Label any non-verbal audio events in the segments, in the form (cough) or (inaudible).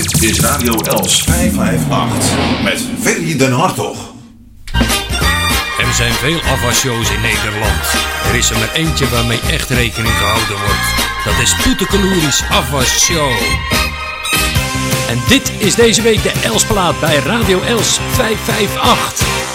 Dit is Radio Els 558 met Ferry den Hartog. Er zijn veel afwasshows in Nederland. Er is er maar eentje waarmee echt rekening gehouden wordt. Dat is Poetekeloeris Afwasshow. En dit is deze week de Elsplaat bij Radio Els 558.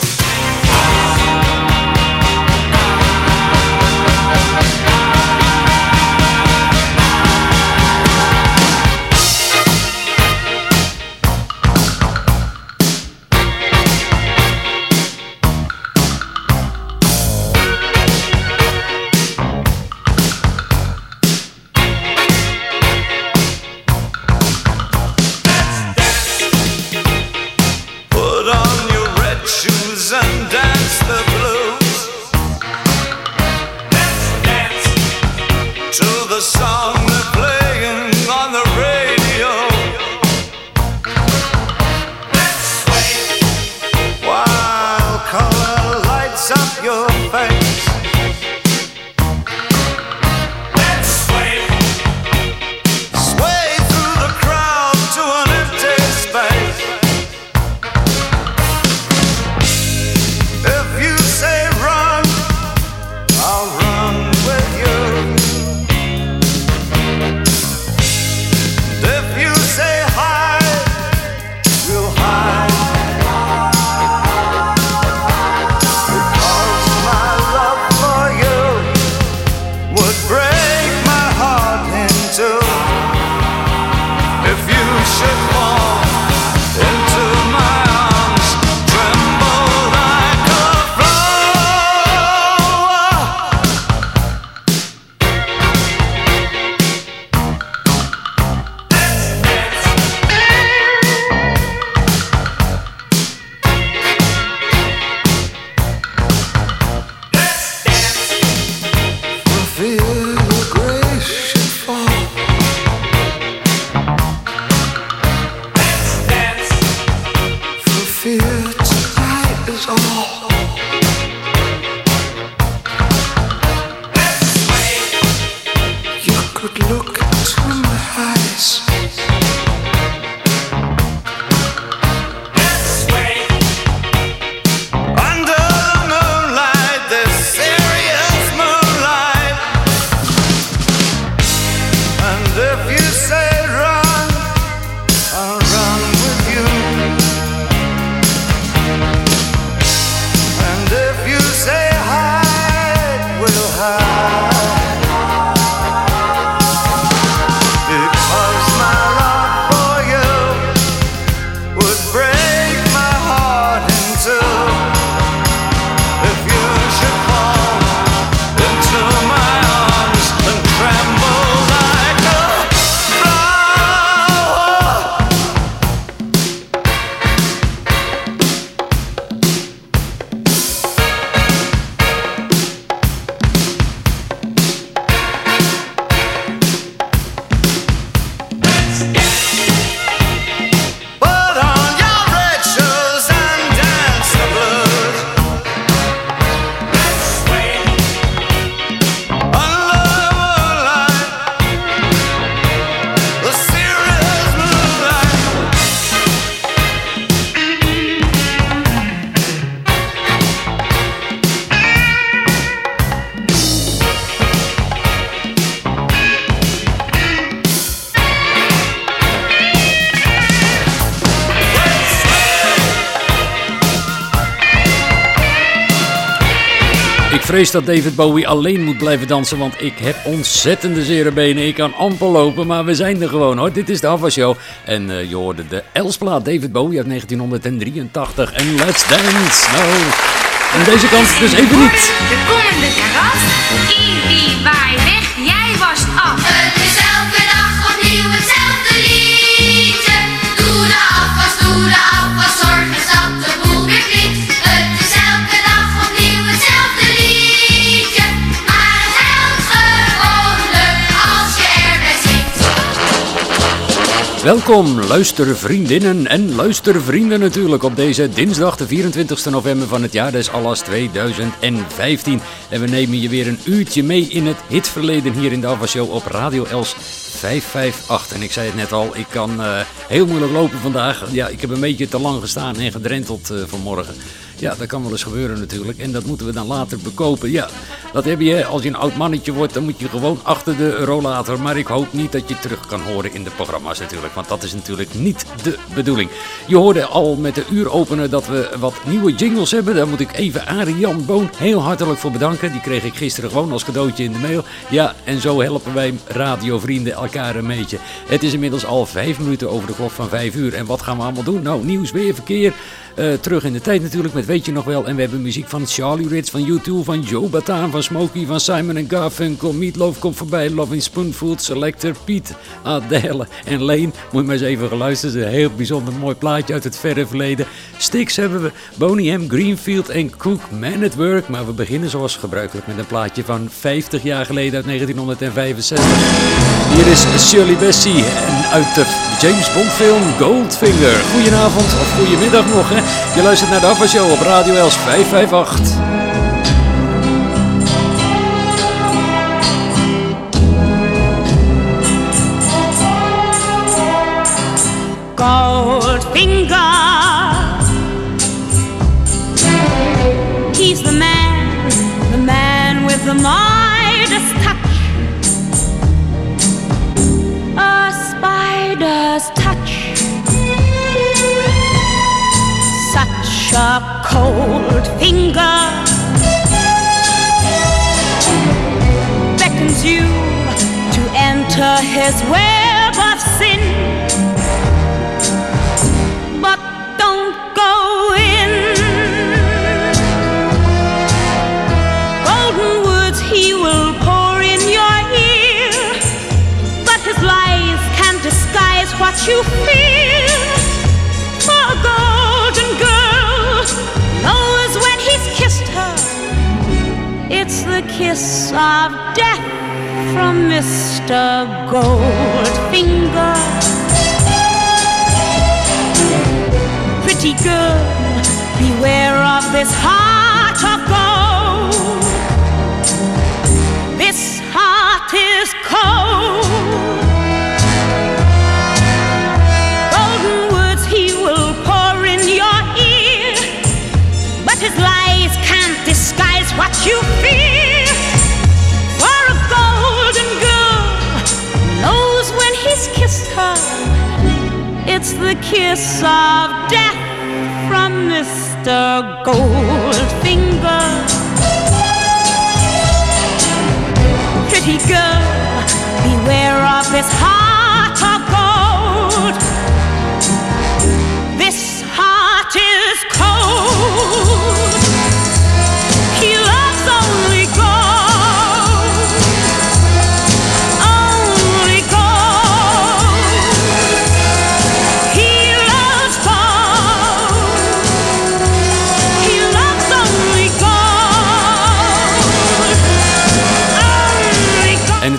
Vrees dat David Bowie alleen moet blijven dansen, want ik heb ontzettende zere benen. Ik kan amper lopen, maar we zijn er gewoon hoor. Dit is de Hava Show. En uh, je hoorde de Elsplaat David Bowie uit 1983. En Let's Dance. Nou, deze kant dus even niet. De komende karat. Ibi, Welkom luistervriendinnen en luistervrienden natuurlijk op deze dinsdag de 24 november van het jaar des Allas 2015. En we nemen je weer een uurtje mee in het hitverleden hier in de Ava Show op Radio Els 558. En ik zei het net al, ik kan eh, heel moeilijk lopen vandaag. Ja, ik heb een beetje te lang gestaan en gedrenteld uh, vanmorgen. Ja, dat kan wel eens gebeuren natuurlijk. En dat moeten we dan later bekopen. Ja, dat heb je. Als je een oud mannetje wordt, dan moet je gewoon achter de rollator. Maar ik hoop niet dat je terug kan horen in de programma's natuurlijk. Want dat is natuurlijk niet de bedoeling. Je hoorde al met de uuropener dat we wat nieuwe jingles hebben. Daar moet ik even Arian Boon heel hartelijk voor bedanken. Die kreeg ik gisteren gewoon als cadeautje in de mail. Ja, en zo helpen wij radiovrienden elkaar een beetje. Het is inmiddels al vijf minuten over de klok van vijf uur. En wat gaan we allemaal doen? Nou, nieuws, weer, verkeer. Uh, terug in de tijd natuurlijk met Weet je nog wel. En we hebben muziek van Charlie Ritz, van U2, van Joe Bataan, van Smokey, van Simon Garfunkel. Meatloaf komt voorbij, Loving Spoonful, Selector, Piet, Adele en Lane. Moet je maar eens even geluisterd. Een heel bijzonder mooi plaatje uit het verre verleden. Sticks hebben we Boney M, Greenfield en Cook, Man at Work. Maar we beginnen zoals gebruikelijk met een plaatje van 50 jaar geleden uit 1965. Hier is Shirley Bassey en uit de James Bond film Goldfinger. Goedenavond of goedemiddag nog hè. Je luistert naar de Afwa Show op Radio Els 558. Goldfinger. A cold finger beckons you to enter his web of sin. But don't go in. Golden words he will pour in your ear, but his lies can't disguise what you kiss of death from Mr. Goldfinger. Pretty girl, beware of this heart of gold. This heart is cold. Golden words it's the kiss of death from Mr. Goldfinger. Pretty girl, beware of this heart of gold. This heart is cold.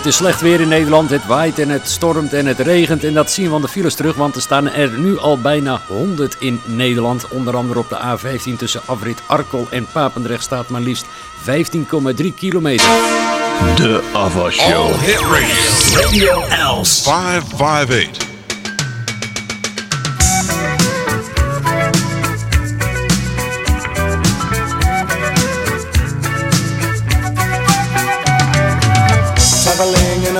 Is slecht weer in Nederland. Het waait en het stormt en het regent. En dat zien we aan de files terug. Want er staan er nu al bijna 100 in Nederland. Onder andere op de A15 tussen Afrit Arkel en Papendrecht staat maar liefst 15,3 kilometer. De Ava Show. All Hit Radio. Radio Els 558.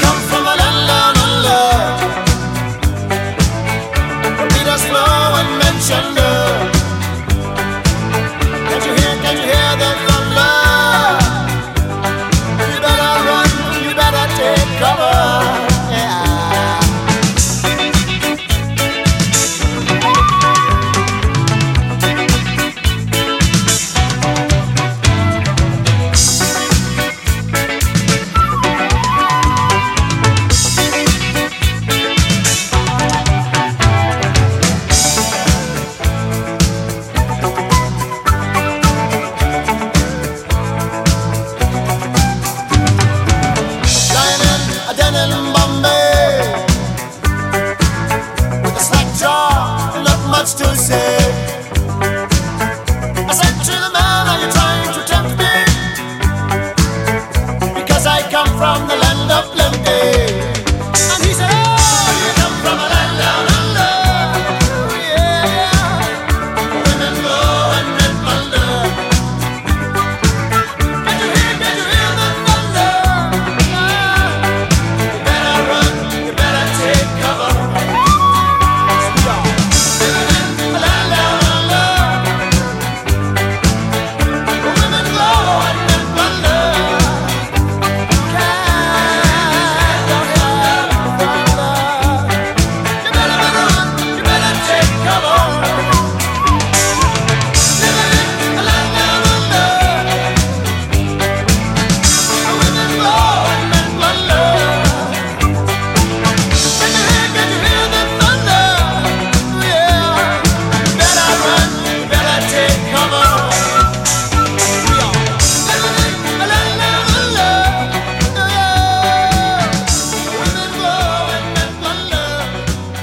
come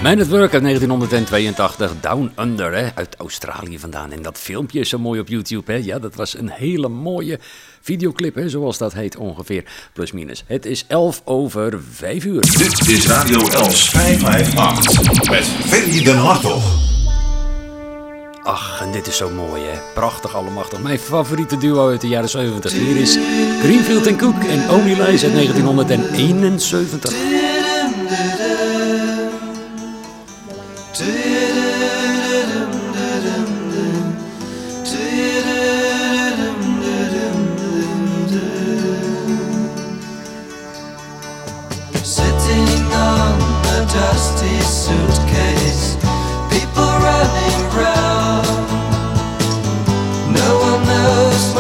En het Work uit 1982, Down Under, hè, uit Australië vandaan. En dat filmpje is zo mooi op YouTube. Hè? Ja, dat was een hele mooie videoclip, hè, zoals dat heet ongeveer. Plus minus. Het is 11 over 5 uur. Dit is Radio Els 558 met Ferry den Hartog. Ach, en dit is zo mooi, hè? Prachtig allemachtig. Mijn favoriete duo uit de jaren 70. Hier is Greenfield Cook en Only Lies uit 1971.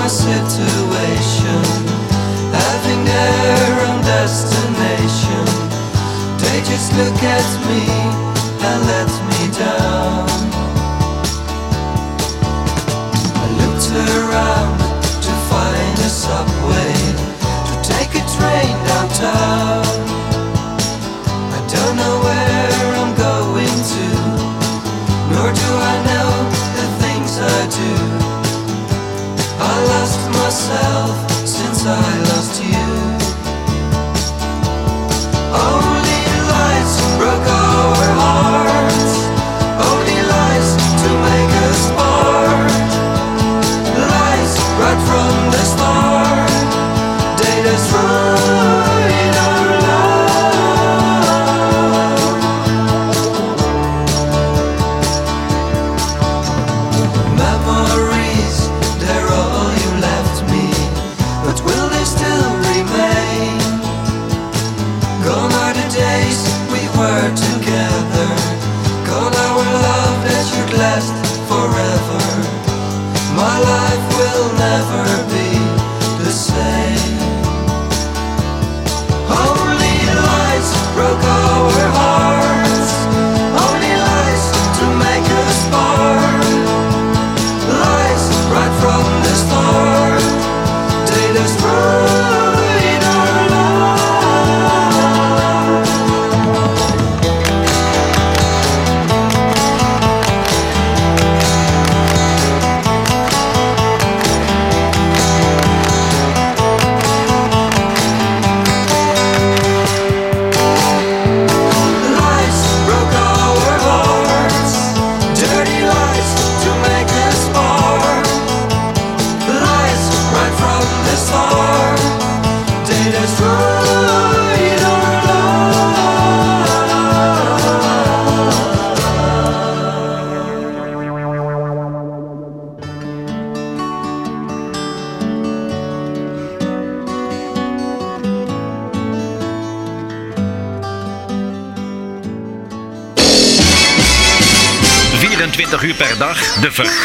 situation Having their own destination. They just look at me and let me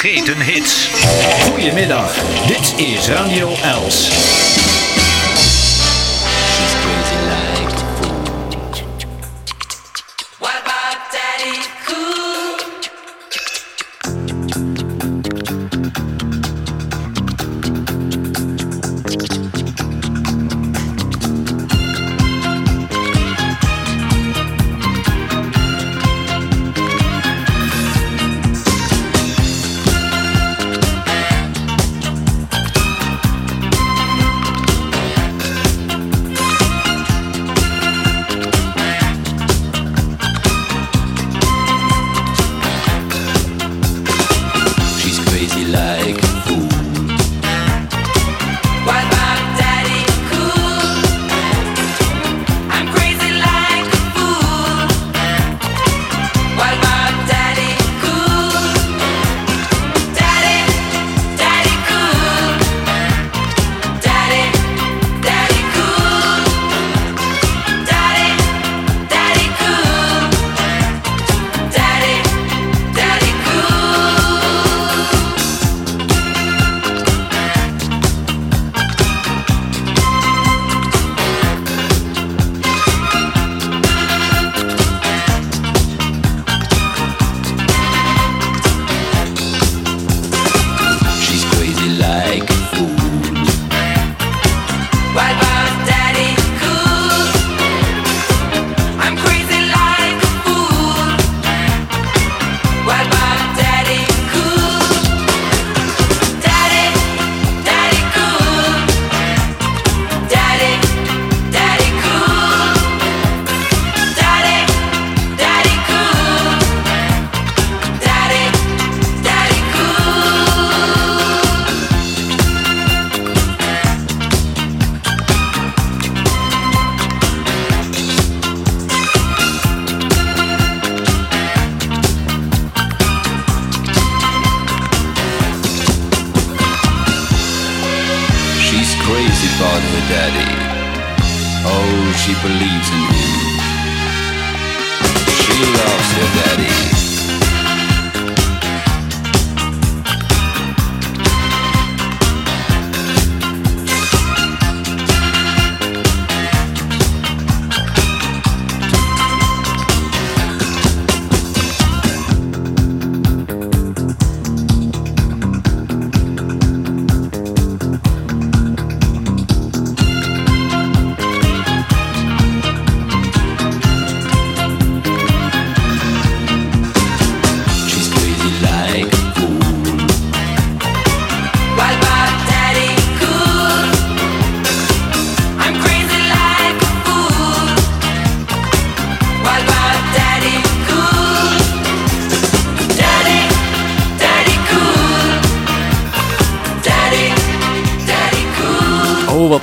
vergeten hits. About her daddy. Oh, she believes in him. She loves her daddy.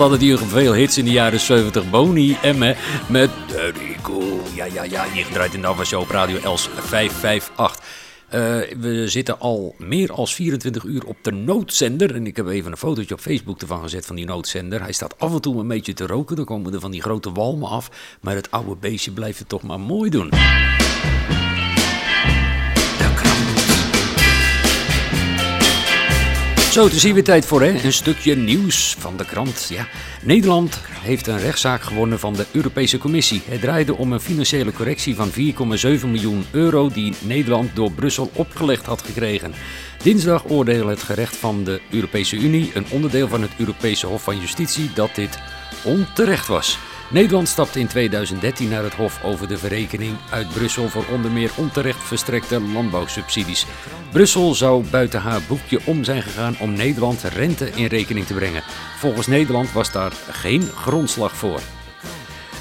Hadden die veel hits in de jaren 70. Boney Emme met Daddy Cool. Ja, ja, ja. Hier gedraaid in de Ava Show op Radio Els 558. Eh, we zitten al meer dan 24 uur op de noodzender. En ik heb even een fotootje op Facebook ervan gezet van die noodzender. Hij staat af en toe een beetje te roken. Dan komen er van die grote walmen af. Maar het oude beestje blijft het toch maar mooi doen. Zo, het is hier weer tijd voor hè? een stukje nieuws van de krant. Ja, Nederland heeft een rechtszaak gewonnen van de Europese Commissie. Het draaide om een financiële correctie van 4,7 miljoen euro die Nederland door Brussel opgelegd had gekregen. Dinsdag oordeelde het gerecht van de Europese Unie, een onderdeel van het Europese Hof van Justitie, dat dit onterecht was. Nederland stapte in 2013 naar het Hof over de verrekening uit Brussel voor onder meer onterecht verstrekte landbouwsubsidies. Brussel zou buiten haar boekje om zijn gegaan om Nederland rente in rekening te brengen. Volgens Nederland was daar geen grondslag voor.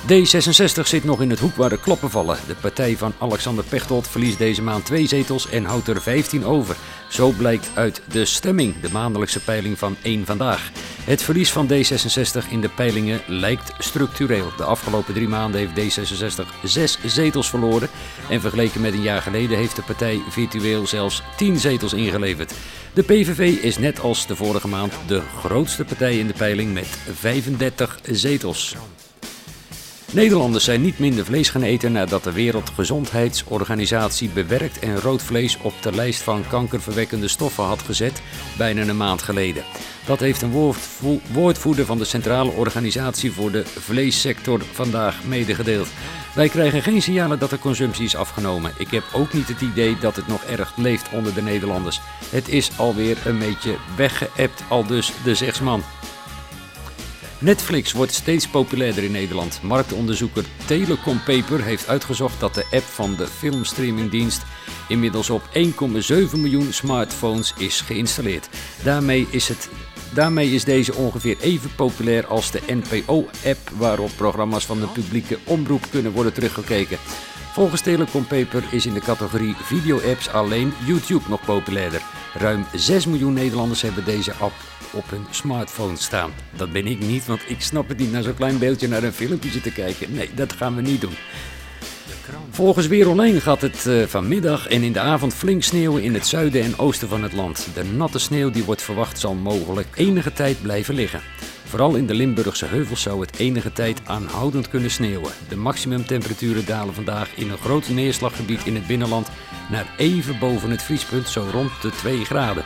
D66 zit nog in het hoek waar de kloppen vallen. De partij van Alexander Pechtold verliest deze maand twee zetels en houdt er 15 over. Zo blijkt uit de stemming, de maandelijkse peiling van 1 vandaag. Het verlies van D66 in de peilingen lijkt structureel. De afgelopen drie maanden heeft D66 zes zetels verloren. En vergeleken met een jaar geleden heeft de partij virtueel zelfs 10 zetels ingeleverd. De PVV is net als de vorige maand de grootste partij in de peiling met 35 zetels. Nederlanders zijn niet minder vlees gaan eten nadat de Wereldgezondheidsorganisatie bewerkt en rood vlees op de lijst van kankerverwekkende stoffen had gezet bijna een maand geleden. Dat heeft een woordvo- woordvoerder van de Centrale Organisatie voor de Vleessector vandaag medegedeeld. Wij krijgen geen signalen dat de consumptie is afgenomen. Ik heb ook niet het idee dat het nog erg leeft onder de Nederlanders. Het is alweer een beetje weggeëpt, al dus de zegsman. Netflix wordt steeds populairder in Nederland. Marktonderzoeker Telecom Paper heeft uitgezocht dat de app van de filmstreamingdienst inmiddels op 1,7 miljoen smartphones is geïnstalleerd. Daarmee is, het, daarmee is deze ongeveer even populair als de NPO-app waarop programma's van de publieke omroep kunnen worden teruggekeken. Volgens Telecom Paper is in de categorie video-apps alleen YouTube nog populairder. Ruim 6 miljoen Nederlanders hebben deze app op hun smartphone staan. Dat ben ik niet, want ik snap het niet naar zo'n klein beeldje naar een filmpje zitten kijken. Nee, dat gaan we niet doen. Volgens Weer Online gaat het eh, vanmiddag en in de avond flink sneeuwen in het zuiden en oosten van het land. De natte sneeuw die wordt verwacht zal mogelijk enige tijd blijven liggen. Vooral in de Limburgse heuvels zou het enige tijd aanhoudend kunnen sneeuwen. De maximumtemperaturen dalen vandaag in een groot neerslaggebied in het binnenland naar even boven het vriespunt, zo rond de 2 graden.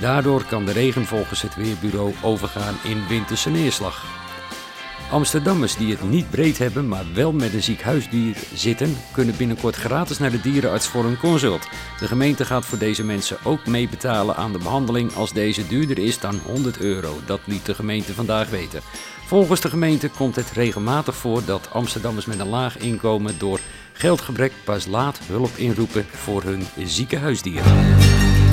Daardoor kan de regen volgens het Weerbureau overgaan in winterse neerslag. Amsterdammers die het niet breed hebben, maar wel met een ziek huisdier zitten, kunnen binnenkort gratis naar de dierenarts voor een consult. De gemeente gaat voor deze mensen ook meebetalen aan de behandeling als deze duurder is dan 100 euro. Dat liet de gemeente vandaag weten. Volgens de gemeente komt het regelmatig voor dat Amsterdammers met een laag inkomen door geldgebrek pas laat hulp inroepen voor hun zieke huisdieren.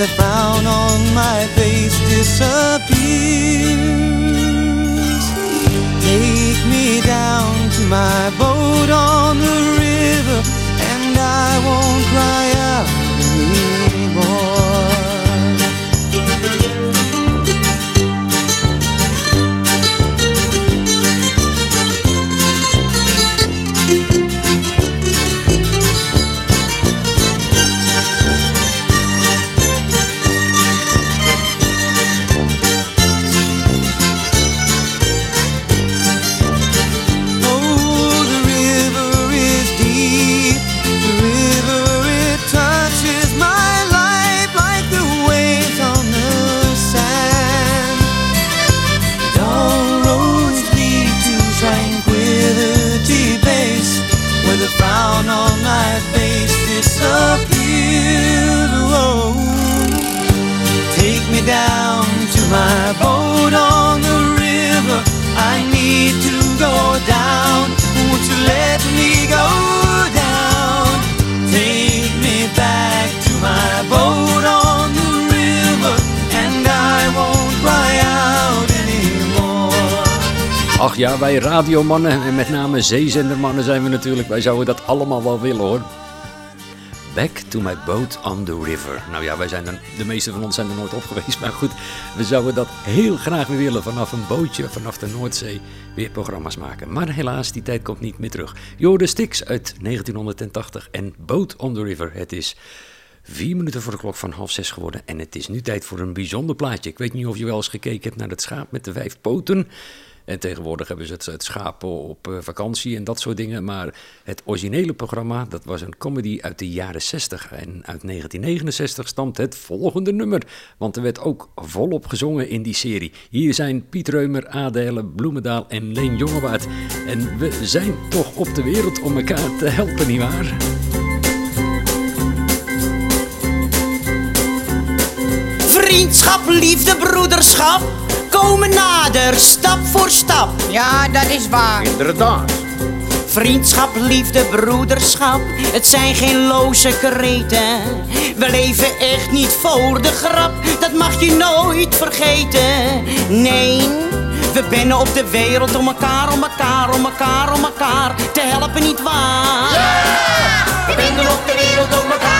The frown on my face disappears. Take me down to my boat on the river, and I won't cry out on the river. I need to go down. Won't you let me go down? Take me back to my boat on the river, and I won't cry out anymore. Ach ja, wij radiomannen en met name zeezendermannen zijn we natuurlijk. Wij zouden dat allemaal wel willen hoor. Back to my boat on the river. Nou ja, wij zijn de meeste van ons zijn er nooit op geweest. Maar goed, we zouden dat heel graag weer willen. Vanaf een bootje, vanaf de Noordzee, weer programma's maken. Maar helaas, die tijd komt niet meer terug. Jorde Stix uit 1980 en Boat on the River. Het is vier minuten voor de klok van half zes geworden. En het is nu tijd voor een bijzonder plaatje. Ik weet niet of je wel eens gekeken hebt naar het schaap met de vijf poten. En tegenwoordig hebben ze het, schaap op eh, vakantie en dat soort dingen. Maar het originele programma, dat was een comedy uit de jaren 60. En uit 1969 stamt het volgende nummer. Want er werd ook volop gezongen in die serie. Hier zijn Piet Reumer, Adele, Bloemendaal en Leen Jongewaard. En we zijn toch op de wereld om elkaar te helpen, nietwaar? Vriendschap, liefde, broederschap komen nader, stap voor stap. Ja, dat is waar. Inderdaad. Vriendschap, liefde, broederschap, het zijn geen loze kreten. We leven echt niet voor de grap, dat mag je nooit vergeten. Nee, we binnen op de wereld om elkaar, om elkaar, om elkaar, om elkaar te helpen, niet waar? We binnen op de wereld om elkaar, om elkaar,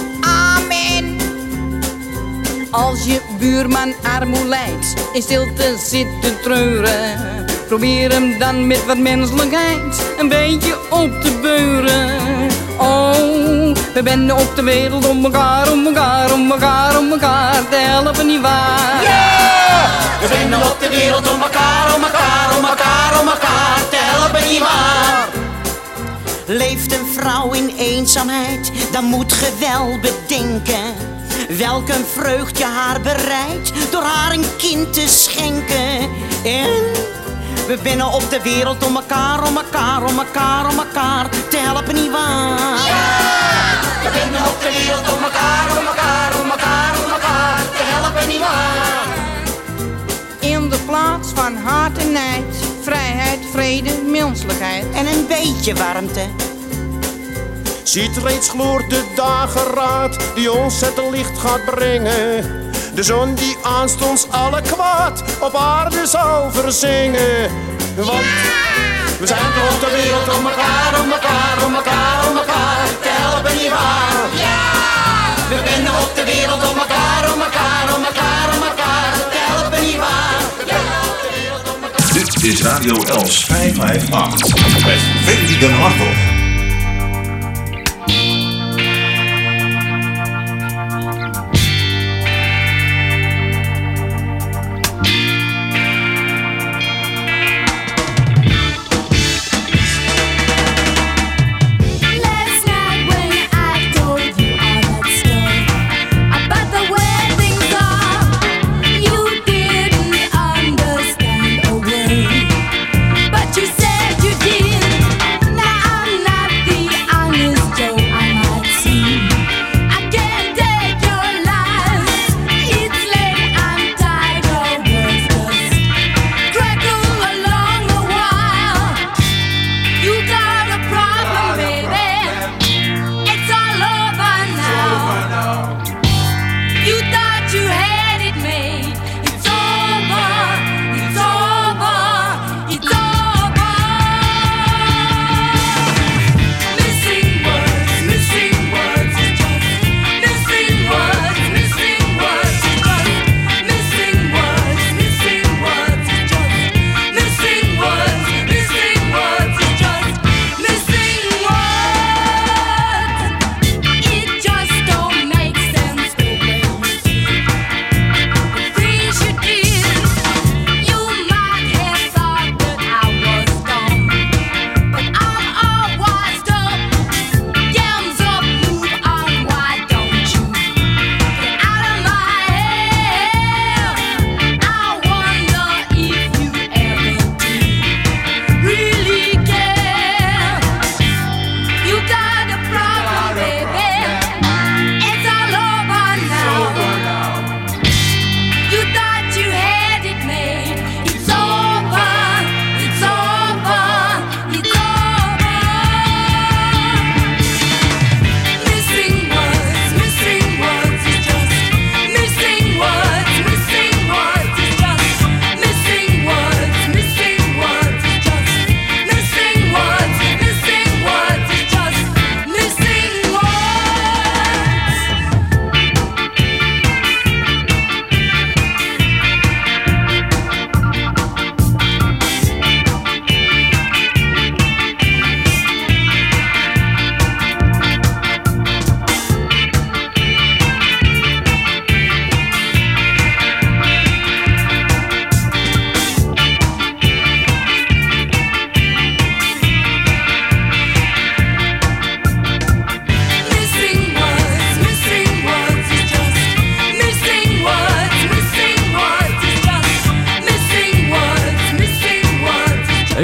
Als je buurman armoe lijdt, in stilte zit te treuren. Probeer hem dan met wat menselijkheid een beetje op te beuren. Oh, we zijn op de wereld om elkaar, om elkaar, om elkaar, om elkaar te helpen, niet waar? We zijn op de wereld om elkaar, om elkaar, om elkaar, om elkaar te helpen, niet waar? Leeft een vrouw in eenzaamheid, dan moet ge wel bedenken. Welk een vreugd je haar bereidt door haar een kind te schenken. En we binnen op de wereld om elkaar, om elkaar, om elkaar, om elkaar te helpen, niet waar? We binnen op de wereld om elkaar, om elkaar, om elkaar, om elkaar te helpen, niet waar? In de plaats van haat en nijd, vrijheid, vrede, menselijkheid. En een beetje warmte. Ziet reeds gloort de dageraad die ons het licht gaat brengen. De zon die aanstonds alle kwaad op aarde zal verzingen. Want We zijn toch op de wereld om elkaar, om elkaar, om elkaar, om elkaar te helpen, niet waar? We binnen op de wereld om elkaar, om elkaar, om elkaar, om elkaar te helpen, niet waar? Dit is Radio Els 558 met Ferry den Hartog.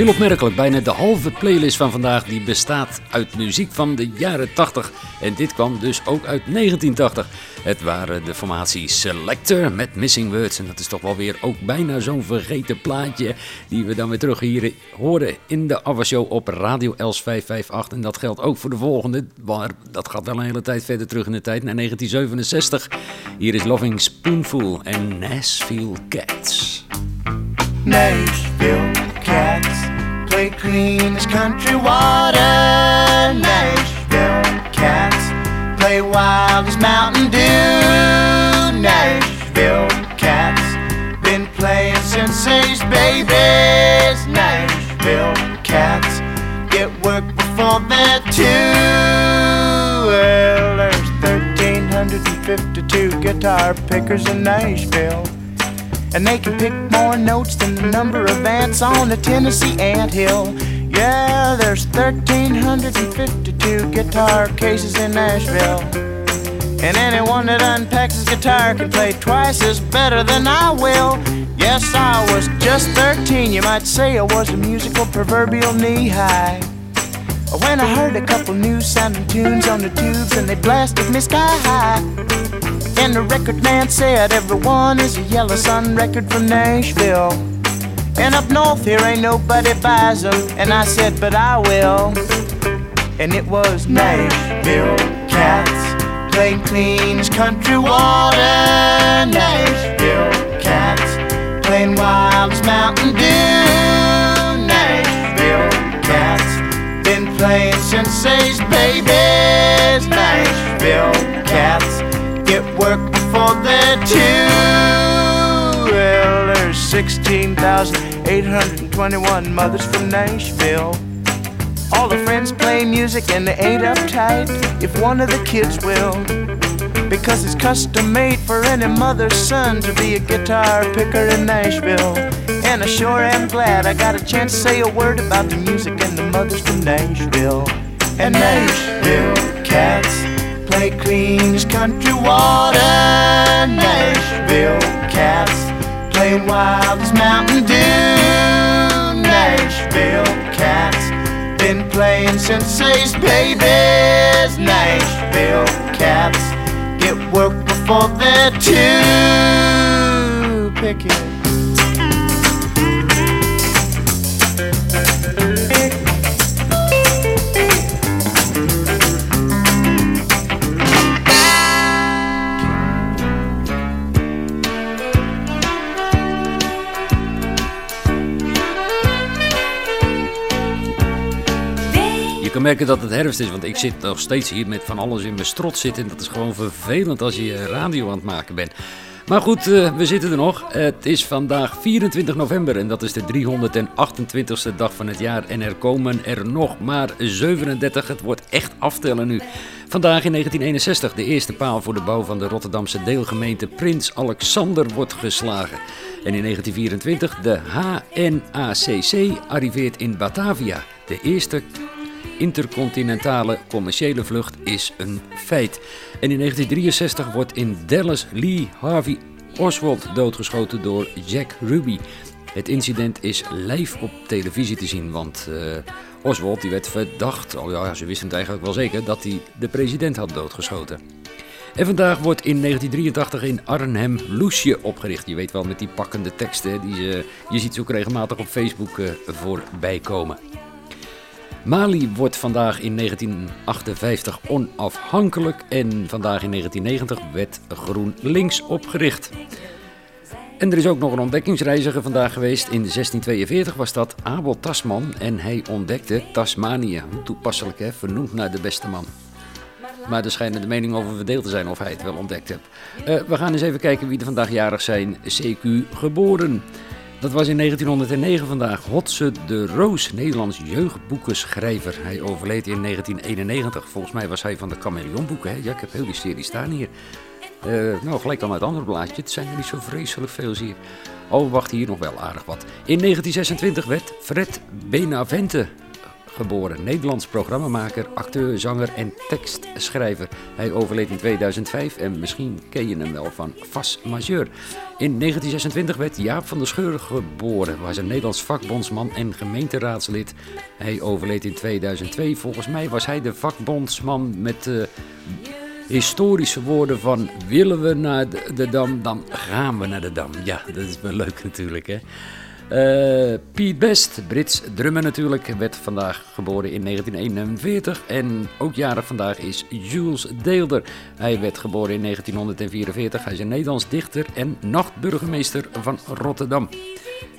Opmerkelijk, bijna de halve playlist van vandaag die bestaat uit muziek van de jaren 80. En dit kwam dus ook uit 1980. Het waren de formatie Selector met Missing Words. En dat is toch wel weer ook bijna zo'n vergeten plaatje die we dan weer terug hier horen in de Avashow op Radio Els 558. En dat geldt ook voor de volgende, maar dat gaat wel een hele tijd verder terug in de tijd, naar 1967. Hier is Loving Spoonful en Nashville Cats. Nashville cats play clean as country water. Nashville cats play wild as Mountain Dew. Nashville cats been playing since they's babies. Nashville cats get work before they're. Well, there's 1,352 guitar pickers in Nashville. And they can pick more notes than the number of ants on a Tennessee anthill. Yeah, there's 1,352 guitar cases in Nashville. And anyone that unpacks his guitar can play twice as better than I will. Yes, I was just 13, you might say I was a musical proverbial knee high. When I heard a couple new sounding tunes on the tubes and they blasted me sky high. And the record man said everyone is a Yellow Sun record from Nashville. And up north here ain't nobody buys them. And I said, but I will. And it was Nashville cats playing clean as country water. Nashville cats playing wild as Mountain Dew. Nashville cats been playing since they's work before they're two. Well, there's 16,821 mothers from Nashville. All the friends play music and they ain't uptight if one of the kids will. Because it's custom made for any mother's son to be a guitar picker in Nashville. And I sure am glad I got a chance to say a word about the music and the mothers from Nashville. And Nashville cats play as country water. Nashville cats play wild as Mountain Dew. Nashville cats been playing since they's babies. Nashville cats get work before they're too picky. Kan merken dat het herfst is, want ik zit nog steeds hier met van alles in mijn strot zitten. En dat is gewoon vervelend als je radio aan het maken bent. Maar goed, eh, we zitten er nog. Het is vandaag 24 november en dat is de 328ste dag van het jaar. En er komen er nog maar 37. Het wordt echt aftellen nu. Vandaag in 1961 de eerste paal voor de bouw van de Rotterdamse deelgemeente Prins Alexander wordt geslagen. En in 1924 de HNACC arriveert in Batavia. De eerste intercontinentale commerciële vlucht is een feit. En in 1963 wordt in Dallas Lee Harvey Oswald doodgeschoten door Jack Ruby. Het incident is live op televisie te zien, want eh, Oswald die werd verdacht, oh ja, ze wisten het eigenlijk wel zeker, dat hij de president had doodgeschoten. En vandaag wordt in 1983 in Arnhem Loesje opgericht. Je weet wel met die pakkende teksten, die je ziet ook regelmatig op Facebook eh, voorbij komen. Mali wordt vandaag in 1958 onafhankelijk en vandaag in 1990 werd GroenLinks opgericht. En er is ook nog een ontdekkingsreiziger vandaag geweest. In 1642 was dat Abel Tasman en hij ontdekte Tasmanië. Toepasselijk hè, vernoemd naar de beste man. Maar er schijnen de meningen over verdeeld te zijn of hij het wel ontdekt heeft. Eh, we gaan eens even kijken wie er vandaag jarig zijn. CQ geboren. Dat was in 1909 vandaag. Hotse de Roos, Nederlands jeugdboekenschrijver. Hij overleed in 1991. Volgens mij was hij van de Chameleonboeken. Ja, ik heb heel die serie staan hier. Eh, nou, gelijk dan het andere blaadje. Het zijn er niet zo vreselijk veel, zie je. Oh, wacht, hier nog wel aardig wat. In 1926 werd Fred Benavente geboren. Nederlands programmamaker, acteur, zanger en tekstschrijver. Hij overleed in 2005 en misschien ken je hem wel van Fas Majeur. In 1926 werd Jaap van der Scheur geboren. Was een Nederlands vakbondsman en gemeenteraadslid. Hij overleed in 2002. Volgens mij was hij de vakbondsman met de historische woorden van... willen we naar de, de Dam, dan gaan we naar de Dam. Ja, dat is wel leuk natuurlijk, hè. Eh, Piet Best, Brits drummer natuurlijk, werd vandaag geboren in 1941. En ook jarig vandaag is Jules Deelder. Hij werd geboren in 1944. Hij is een Nederlands dichter en nachtburgemeester van Rotterdam.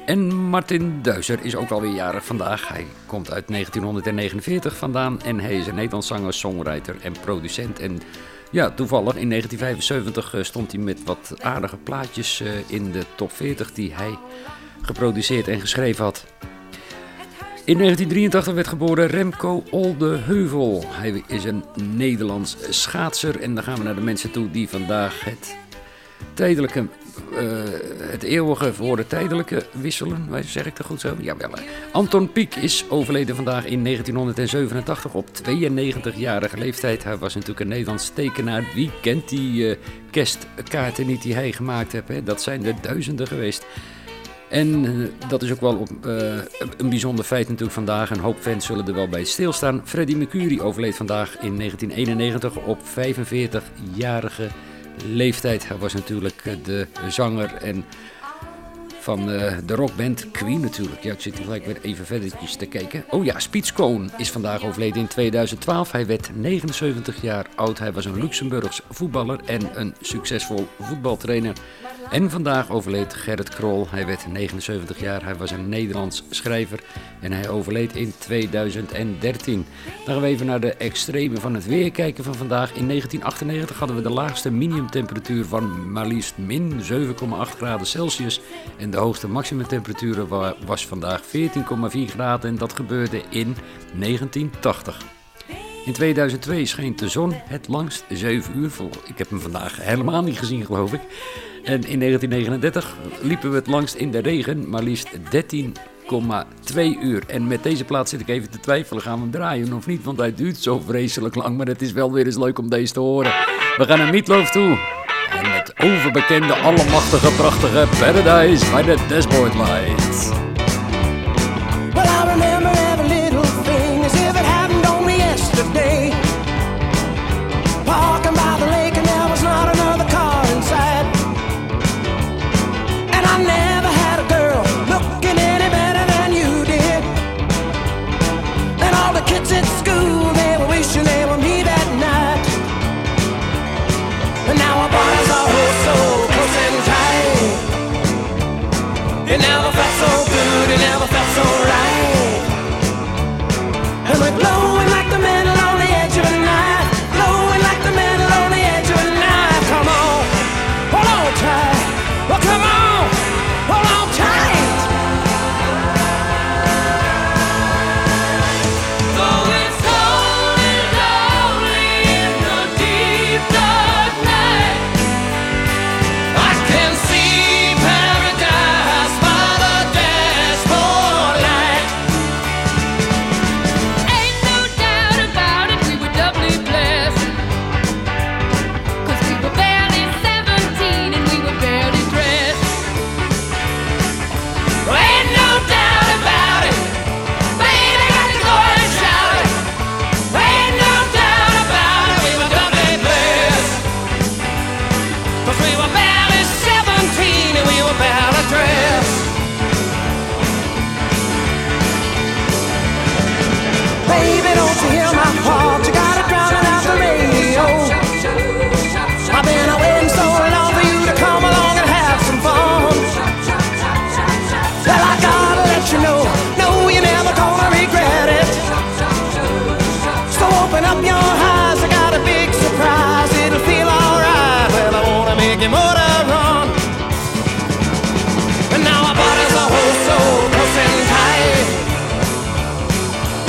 En Martin Duizer is ook alweer jarig vandaag. Hij komt uit 1949 vandaan en hij is een Nederlands zanger, songwriter en producent. En ja, toevallig in 1975 eh, stond hij met wat aardige plaatjes eh, in de top 40 die hij geproduceerd en geschreven had. In 1983 werd geboren Remco Oldeheuvel. Hij is een Nederlands schaatser en dan gaan we naar de mensen toe die vandaag het tijdelijke, eh, het eeuwige voor de tijdelijke wisselen. Zeg ik dat goed zo? Jawel. Anton Pieck is overleden vandaag in 1987 op 92-jarige leeftijd. Hij was natuurlijk een Nederlands tekenaar. Wie kent die eh, kerstkaarten niet die hij gemaakt heeft? Dat zijn er duizenden geweest. En eh, dat is ook wel op, eh, een bijzonder feit natuurlijk vandaag. Een hoop fans zullen er wel bij stilstaan. Freddie Mercury overleed vandaag in 1991 op 45-jarige leeftijd. Hij was natuurlijk eh, de zanger en van de rockband Queen natuurlijk. Ja, ik zit hier gelijk weer even verdertjes te kijken. Oh ja, Cohn is vandaag overleden in 2012. Hij werd 79 jaar oud. Hij was een Luxemburgs voetballer en een succesvol voetbaltrainer. En vandaag overleed Gerrit Krol. Hij werd 79 jaar. Hij was een Nederlands schrijver en hij overleed in 2013. Dan gaan we even naar de extreme van het weer kijken van vandaag. In 1998 hadden we de laagste minimumtemperatuur van maar liefst min 7,8 graden Celsius. En de hoogste maximumtemperatuur wa- was vandaag 14,4 graden en dat gebeurde in 1980. In 2002 scheen de zon het langst 7 uur vol. Ik heb hem vandaag helemaal niet gezien, geloof ik. En in 1939 liepen we het langst in de regen, maar liefst 13,2 uur. En met deze plaat zit ik even te twijfelen, gaan we hem draaien of niet? Want hij duurt zo vreselijk lang, maar het is wel weer eens leuk om deze te horen. We gaan naar Meatloaf toe. En het overbekende, allemachtige, prachtige Paradise by the Dashboard Light. Well,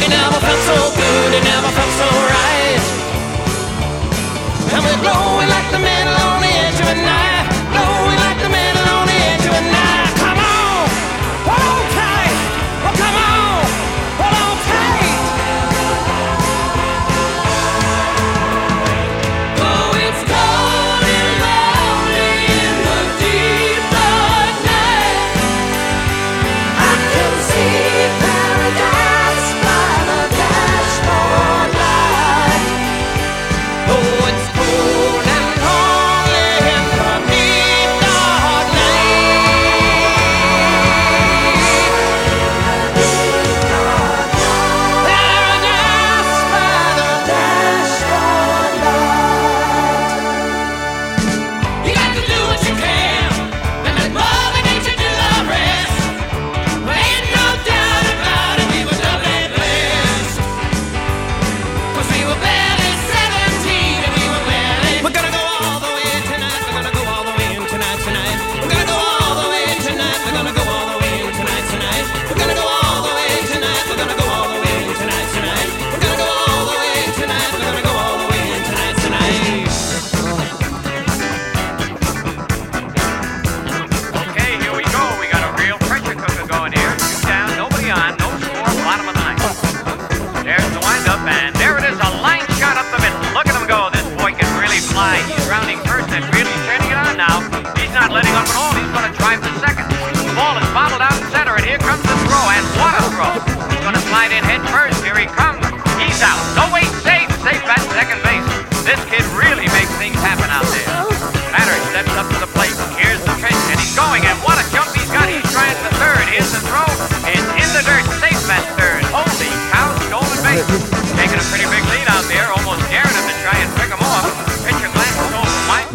Now. I'm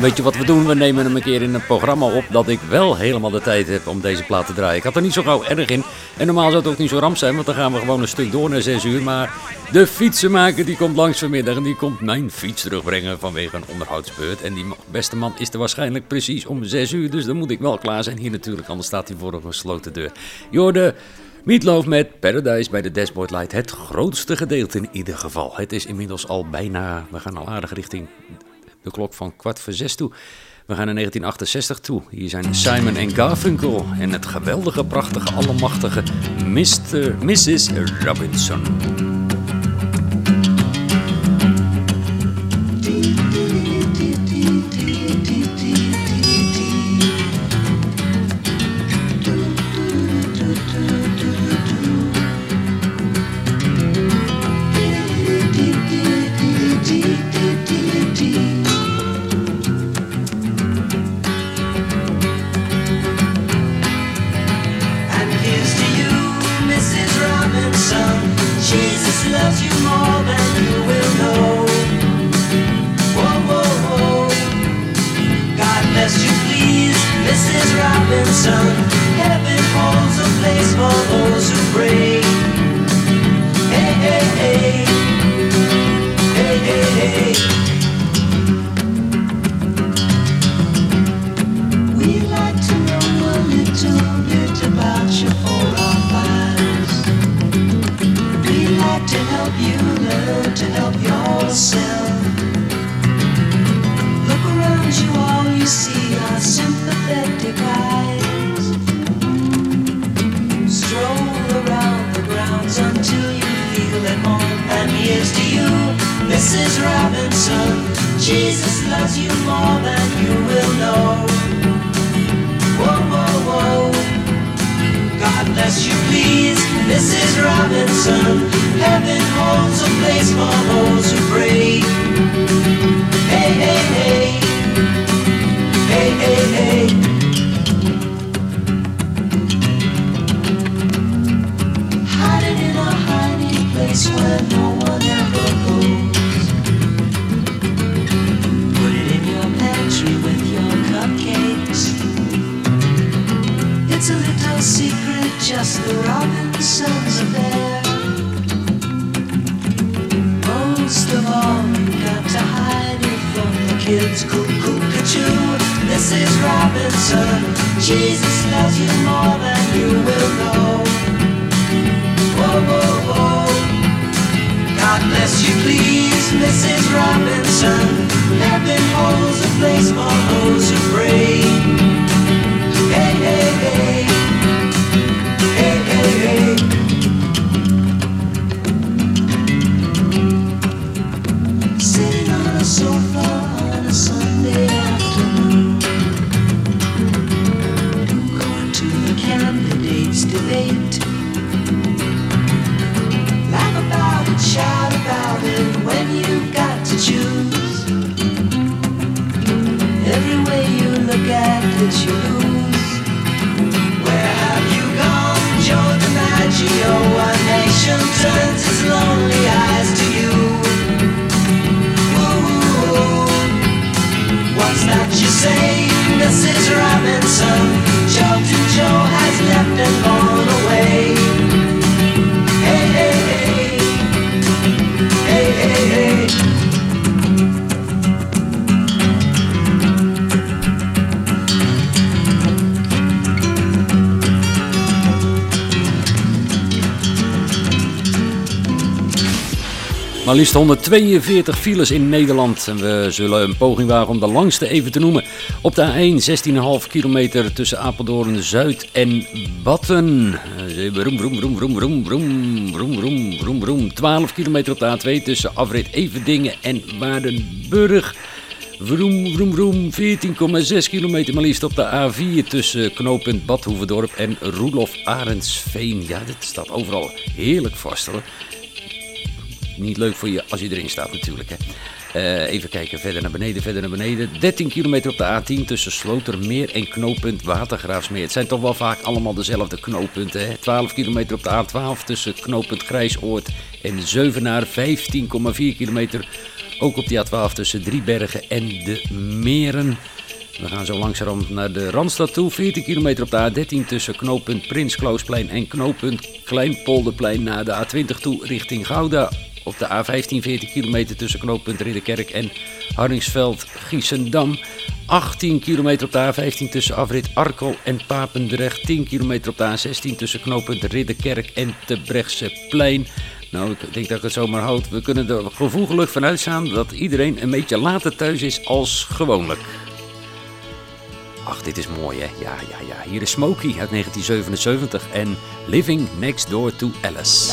Weet je wat we doen? We nemen hem een keer in een programma op dat ik wel helemaal de tijd heb om deze plaat te draaien. Ik had er niet zo gauw erg in. En normaal zou het ook niet zo ramp zijn, want dan gaan we gewoon een stuk door naar 6 uur. Maar de fietsenmaker die komt langs vanmiddag en die komt mijn fiets terugbrengen vanwege een onderhoudsbeurt. En die beste man is er waarschijnlijk precies om 6 uur, dus dan moet ik wel klaar zijn hier natuurlijk, anders staat hij voor een gesloten deur. Jorde. Meatloaf met Paradise bij de Dashboard Light. Het grootste gedeelte in ieder geval. Het is inmiddels al bijna, we gaan al aardig richting de klok van kwart voor zes toe. We gaan naar 1968 toe. Hier zijn Simon en Garfunkel en het geweldige, prachtige, allemachtige Mr. Mrs. Robinson. is say, Mrs. Robinson? Joe to Joe has left and gone Maar liefst 142 files in Nederland. En we zullen een poging wagen om de langste even te noemen. Op de A1 16,5 kilometer tussen Apeldoorn Zuid en Batten. Eh, Vroom, vroom, vroom, vroom, vroom, vroom, vroom, vroom, vroom, vroom. 12 kilometer op de A2 tussen Afrit Everdingen en Waardenburg. Vroom, vroom, vroom, 14,6 kilometer maar liefst op de A4 tussen knooppunt Badhoevedorp en Roelof Arendsveen. Ja, dit staat overal heerlijk vast hoor. Niet leuk voor je als je erin staat natuurlijk. Hè. Eh, even kijken, verder naar beneden, verder naar beneden. 13 kilometer op de A10 tussen Slotermeer en knooppunt Watergraafsmeer. Het zijn toch wel vaak allemaal dezelfde knooppunten. Hè? 12 kilometer op de A12 tussen knooppunt Grijsoord en Zevenaar. 15,4 kilometer Ook op de A12 tussen Driebergen en de Meren. We gaan zo langzaam naar de Randstad toe. 14 kilometer op de A13 tussen knooppunt Prins Klausplein en knooppunt Kleinpolderplein naar de A20 toe richting Gouda. Op de A15 14 kilometer tussen knooppunt Ridderkerk en Hardingsveld Giessendam. 18 kilometer op de A15 tussen afrit Arkel en Papendrecht. 10 kilometer op de A16 tussen knooppunt Ridderkerk en Plein. Nou, ik denk dat ik het zomaar houd. We kunnen er gevoegelijk vanuit gaan dat iedereen een beetje later thuis is als gewoonlijk. Ach, dit is mooi hè. Ja, ja, ja. Hier is Smokey uit 1977 en Living Next Door to Alice.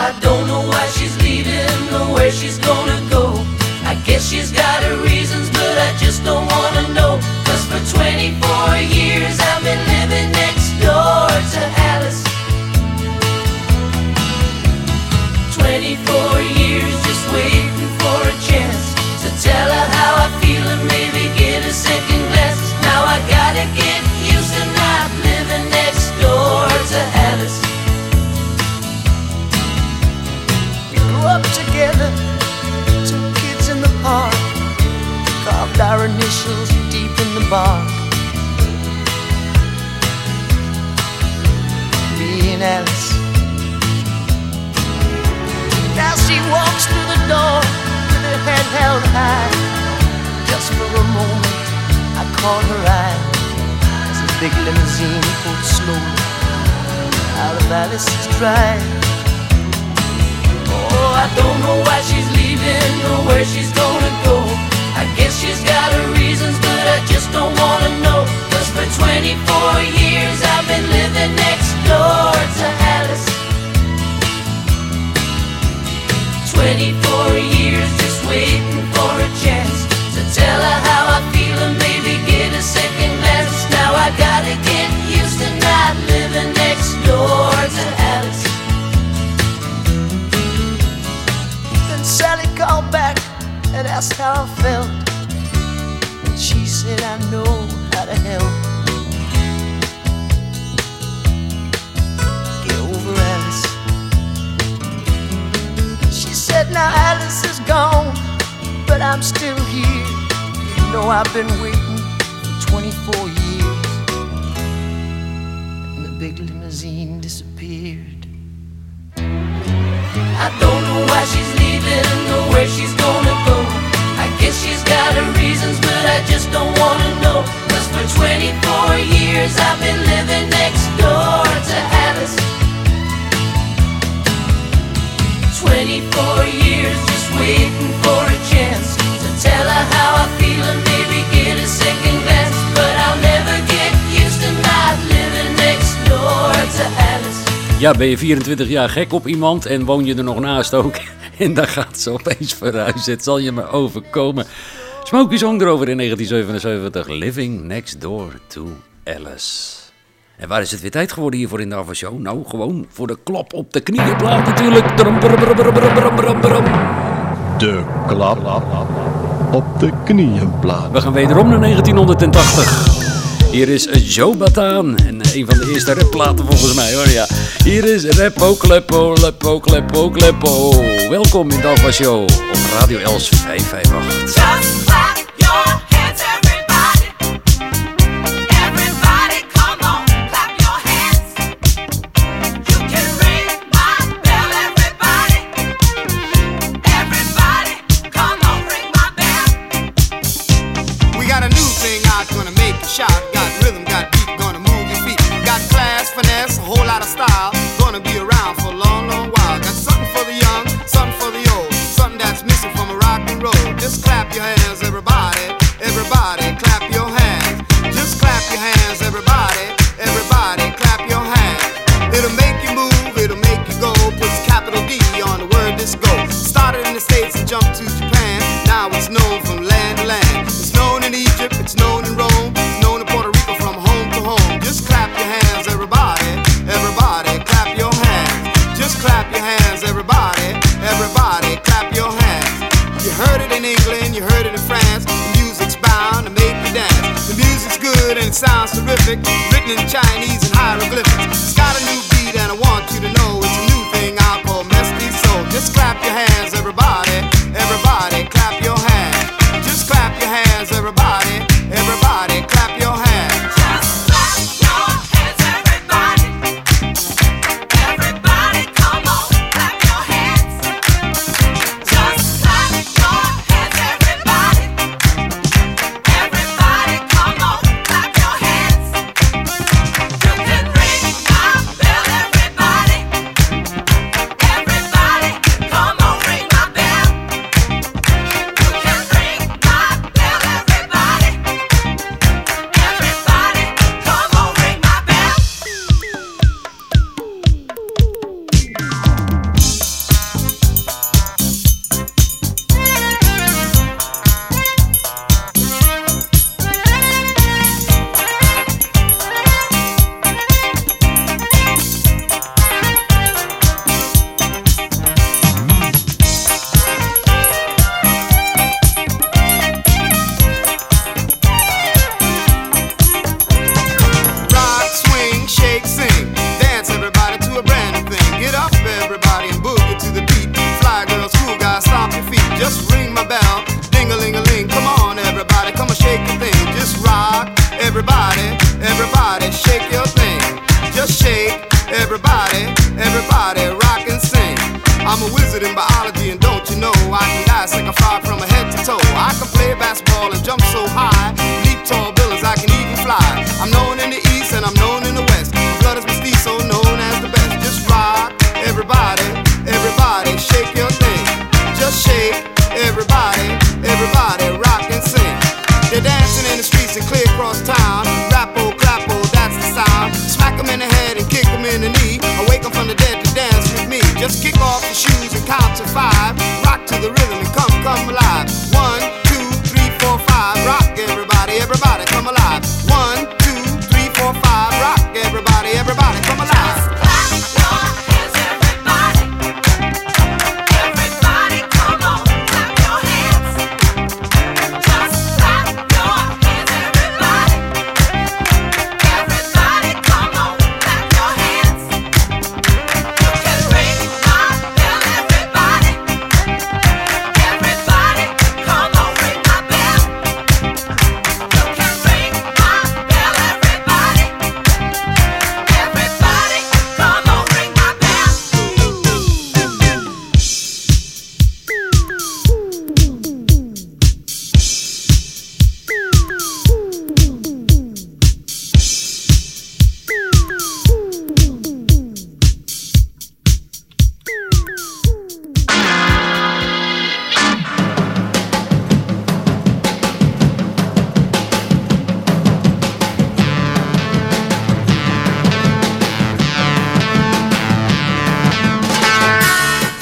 I don't know why she's leaving or where she's gonna go. I guess she's got her reasons, but I just don't wanna know. Cause for 24 years I've been living next door to Alice. 24 years just waiting for a chance to tell her how I feel and maybe get a second glance. Now I gotta get Me and Alice. Now she walks through the door with her head held high. Just for a moment, I caught her eye as a big limousine pulled slowly out of Alice's drive. Oh, I don't know why she's leaving or where she's gonna go. I guess she's got her reasons, but I just don't wanna know. Cause for 24 years I've been living next door to Alice. 24 years just waiting for a chance to tell her how I feel and maybe get a second glance. Now I gotta I've been waiting for 24 years. And the big limousine disappeared. I don't know why she's leaving or where she's gonna go. I guess she's got her reasons, but I just don't wanna know. Cause for 24 years I've been living Ja, ben je 24 jaar gek op iemand en woon je er nog naast ook? (laughs) En dan gaat ze opeens verhuizen. Het zal je maar overkomen. Smokey zong erover in 1977. Living next door to Alice. En waar is het weer tijd geworden hiervoor in de Ava Show? Nou, gewoon voor de klap op de knieën plaat natuurlijk. De klap op de knieënplaat. We gaan wederom naar 1980. Hier is Joe Bataan. En een van de eerste rapplaten volgens mij hoor. Ja. Hier is Repo Kleppo, Leppo Kleppo Kleppo. Welkom in de Alpha Show op Radio Els 558. Just clap your hands, everybody. Everybody, come on, clap your hands. You can ring my bell, everybody. Everybody, come on, ring my bell. We got a new thing out, gonna Shot. Got rhythm, got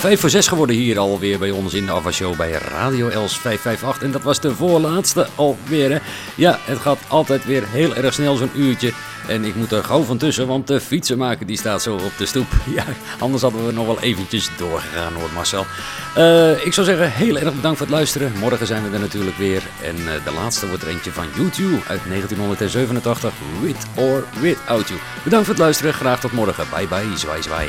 5 voor 6 geworden hier alweer bij ons in de Ava Show bij Radio Els 558. En dat was de voorlaatste alweer. Hè? Ja, het gaat altijd weer heel erg snel zo'n uurtje. En ik moet er gauw van tussen, want de fietsenmaker die staat zo op de stoep. (laughs) Ja, anders hadden we nog wel eventjes doorgegaan hoor Marcel. Eh, ik zou zeggen, heel erg bedankt voor het luisteren. Morgen zijn we er natuurlijk weer. En eh, de laatste wordt er eentje van YouTube uit 1987. With or Without You. Bedankt voor het luisteren. Graag tot morgen. Bye bye. Zwaai zwaai.